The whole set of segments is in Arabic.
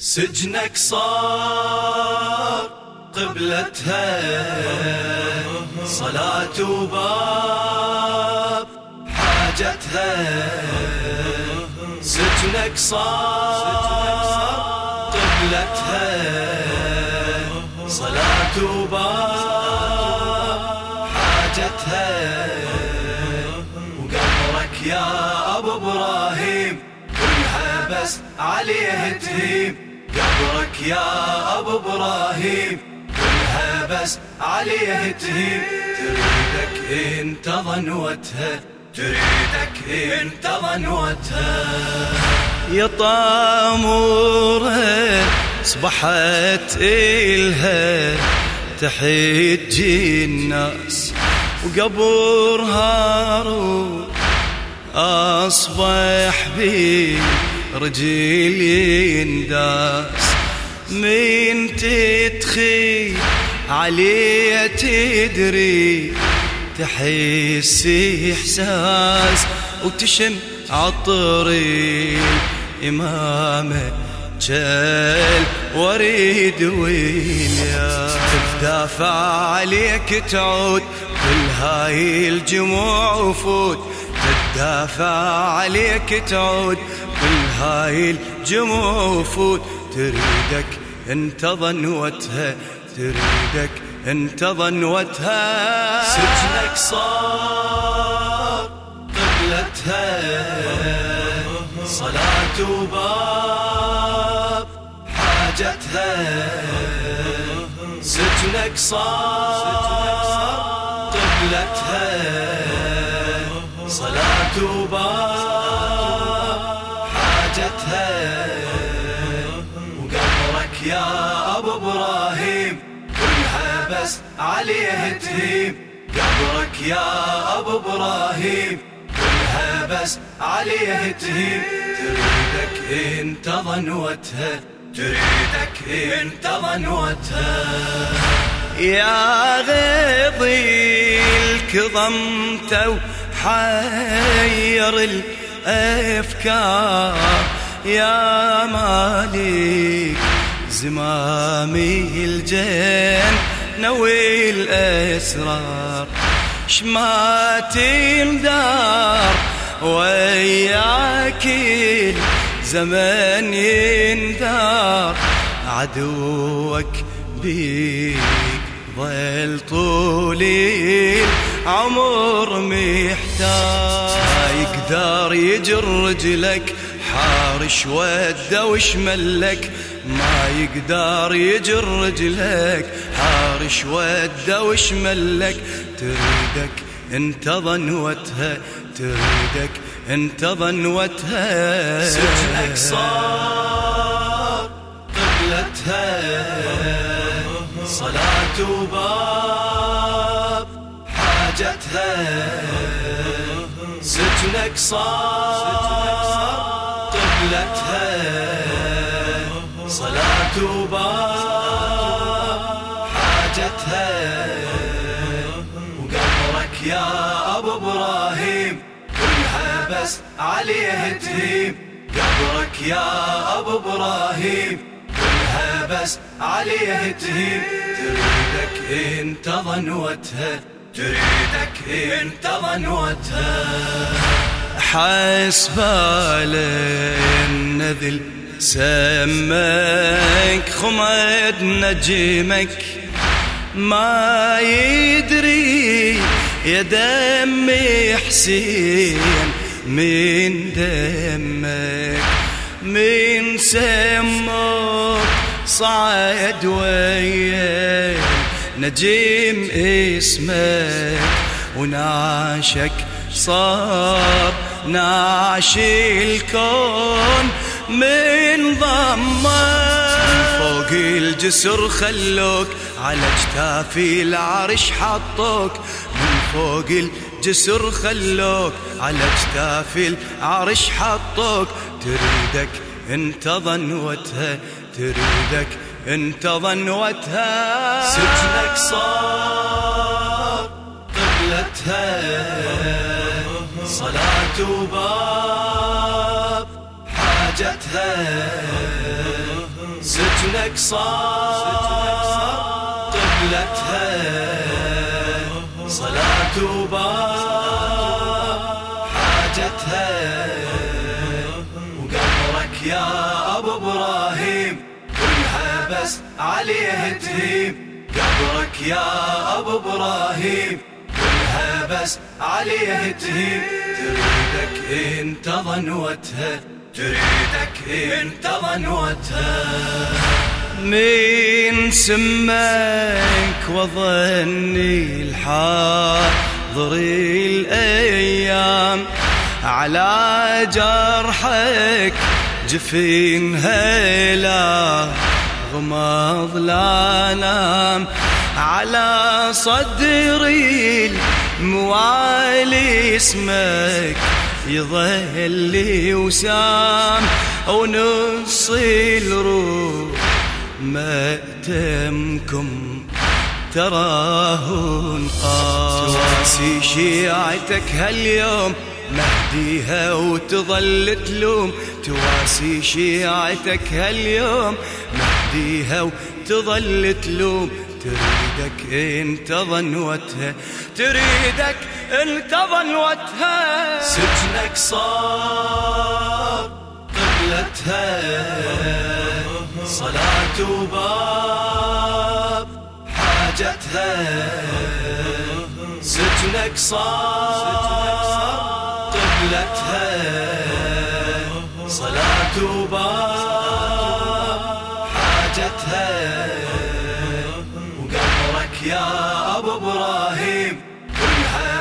سجنك صار قبلتها. صلاة وباب حاجتها. سجنك صار قبلتها. صلاة وباب حاجتها. وقبرك يا أبو إبراهيم كلها بس عليه تهيم. يا أبو إبراهيم كلها بس عليه تهيم تريدك انت ظنوتها تريدك انت ظنوتها يا طامورة صبحت إلها تحج الناس. وقبر هارون أصبح بي رجل ينداس. من تدخي عليه تدري تحس إحساس وتشم عطري إمامة جل وريد ويليا تدافع عليك تعود كل هاي الجموع وفوت. تدافع عليك تعود كل هاي الجموفود تريدك انت ظنوتها تريدك انت ظنوتها سجنك صار قبلتها. صلاة وباب حاجتها. سجنك صار كلها بس عليه تهيم قبرك يا أبو إبراهيم كلها بس عليه تهيم تريدك انت ظنوتها تريدك انت ظنوتها يا غيظي الكظمت وحير الأفكار. يا مالك زمامي الجن نوي الأسرار. شمات مدار وياك زمن يندار. عدوك بيك ظل طولي عمر محتاج يقدر يجر رجلك حارش وده وشملك ما يقدر يجر رجلك. حارش وده وشملك تريدك انت ظنوتها تريدك انت ظنوتها. سجنك صار قبلتها. صلاة وباب حاجتها. سجنك صار وقبرك يا أبو إبراهيم كلها بس عليه تهيم قبرك يا أبو إبراهيم كلها بس عليه تهيم تريدك انت ظنوتها تريدك انت ظنوتها حسبالي النذل سمك خمد نجمك ما يدري يا دم حسين من دمك من سمك صعد ويا نجم اسمك ونعشك صار نعشي الكون من ضمك. فوق الجسر خلوك على جتافي العرش حطوك من فوق الجسر خلوك. على جتافي العرش حطوك تريدك انت ظنوتها تريدك انت ظنوتها سجنك صار قبلتها. صلاة وباب حاجتها. سجنك صار يا أبو إبراهيم كلها بس عليه تهيم قبرك يا أبو إبراهيم كلها بس عليه تهيم تريدك انت ظنوتها تريدك انت ظنوتها من سمك وظني الحاضر الأيام على جرحك. جفين هلا غمض لا نام على صدري الموالي اسمك يظل وسام ونص الروح مأتمكم تراه انقام تواسي شيعتك هاليوم مهديها وتظل تلوم تواسي شيعتك هاليوم. مهديها وتظل تلوم تريدك انت ظنوتها تريدك انت ظنوتها سجنك صار قبلتها. صلاة وباب حاجتها. سجنك صار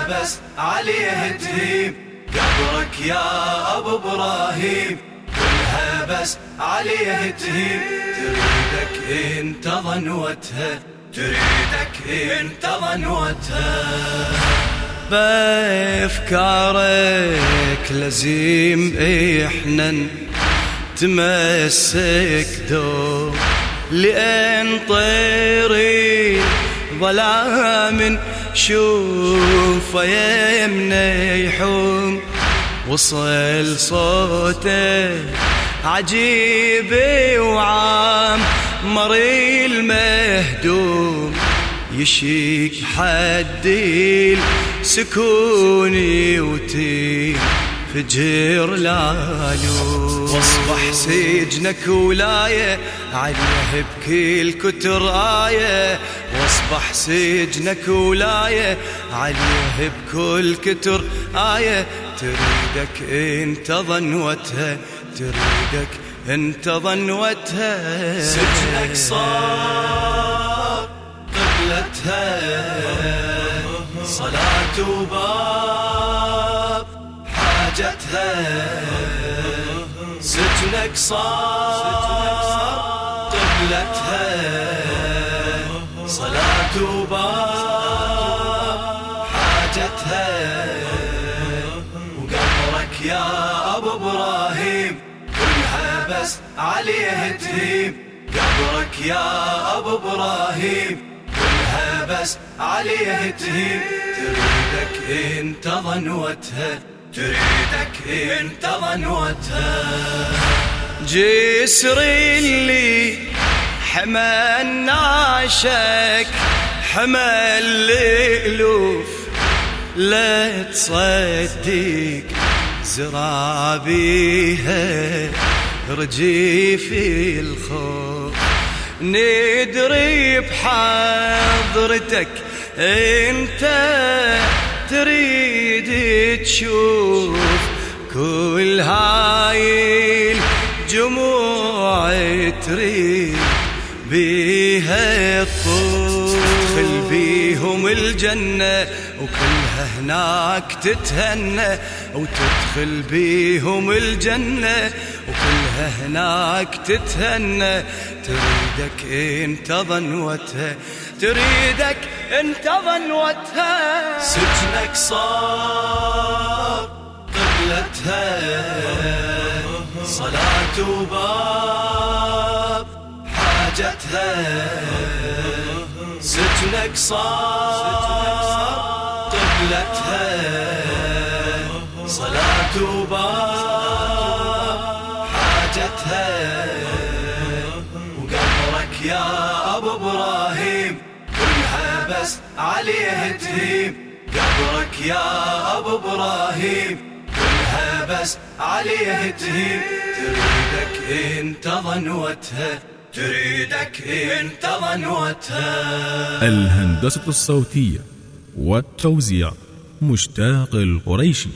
بس عليه تهيم قبرك يا أبو إبراهيم. كلها بس عليه تهيم تريدك انت ظنوتها تريدك انت ظنوتها بأفكارك لازم إحنا تمسك دوم لأن طيري ظلام. شوف يمنا يحوم وصل صوته عجيب وعام مري المهدوم يشيك حدي سكوني وتي فجر لالو واصبح سجنك ولاية عليه بكل كتر آية واصبح سجنك ولاية عليه بكل كتر آية. تريدك انت ظنوتها تريدك انت ظنوتها. سجنك صار قبلتها. صلاة وباب حاجتها. سجنك صار عليه تهيم قبرك يا أبو إبراهيم. كلها بس عليه تهيم تريدك انت ظنوتها تريدك انت ظنوتها جسر اللي حمى الناشك حمى الالوف لا تصدق زرابيها. رجيف الخوف. ندري بحضرتك انت تريد تشوف كل هاي الجموع تريد بيها الطوف تدخل بيهم الجنة وكلها هناك تتهنى وتدخل بيهم الجنة هناك تتهنى. تريدك انت ظنوتها تريدك انت ظنوتها سجنك صار قبلتها. صلاة وباب حاجتها. سجنك صار قبلتها. عليه تهيم قبرك يا أبو إبراهيم. كلها بس عليه تهيم تريدك انت ظنوتها تريدك انت ظنوتها الهندسة الصوتية والتوزيع مشتاق القريشي.